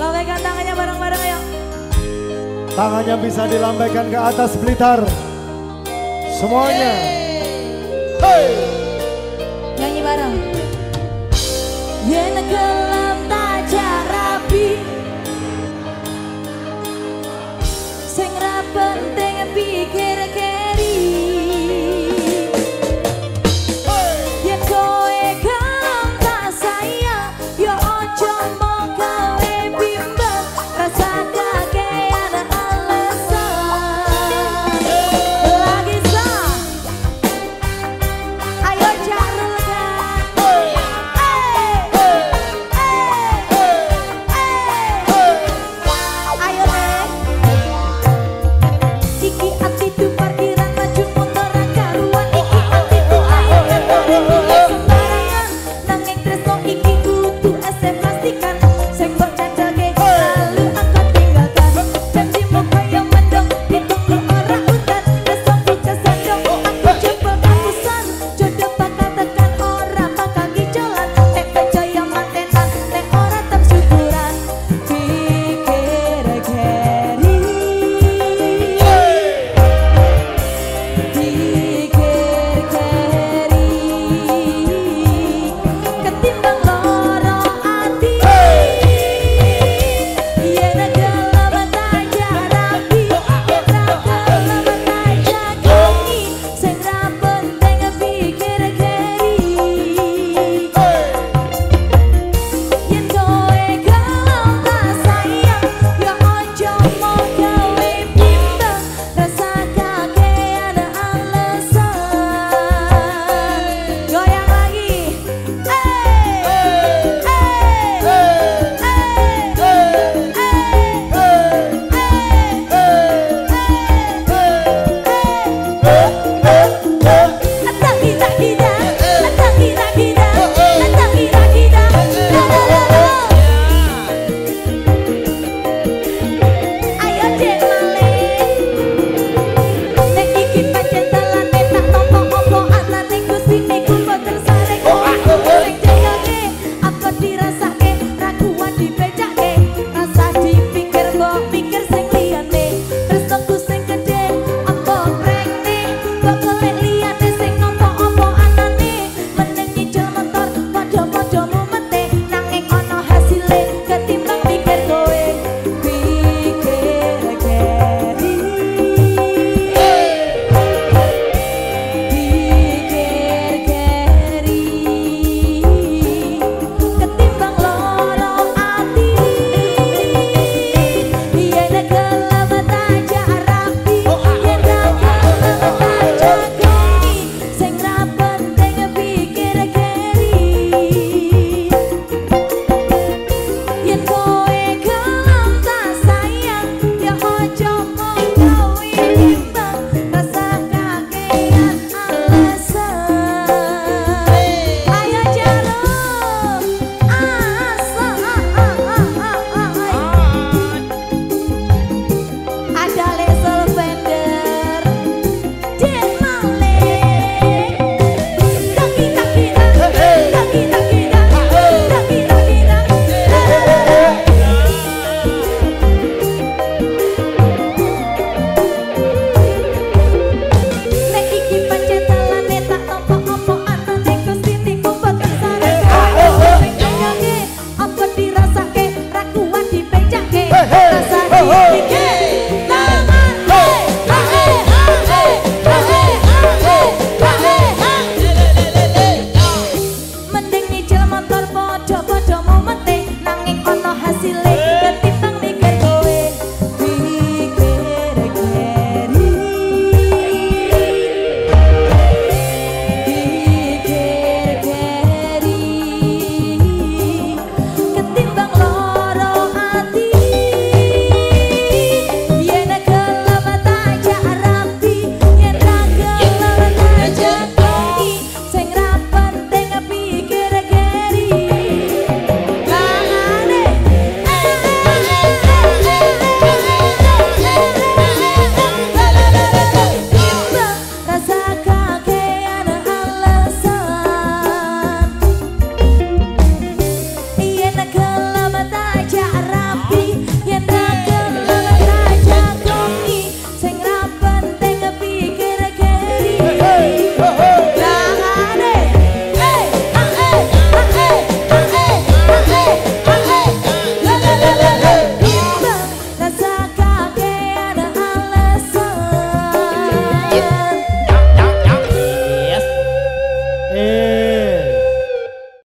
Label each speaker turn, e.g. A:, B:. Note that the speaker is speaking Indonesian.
A: Lambaikan tangannya bareng-bareng ayo.
B: Tangannya bisa dilambaikan ke atas Blitar. Semuanya. Hey.
A: Nyanyi bareng. Yen gelam tak rapi. Sing ra penting pikir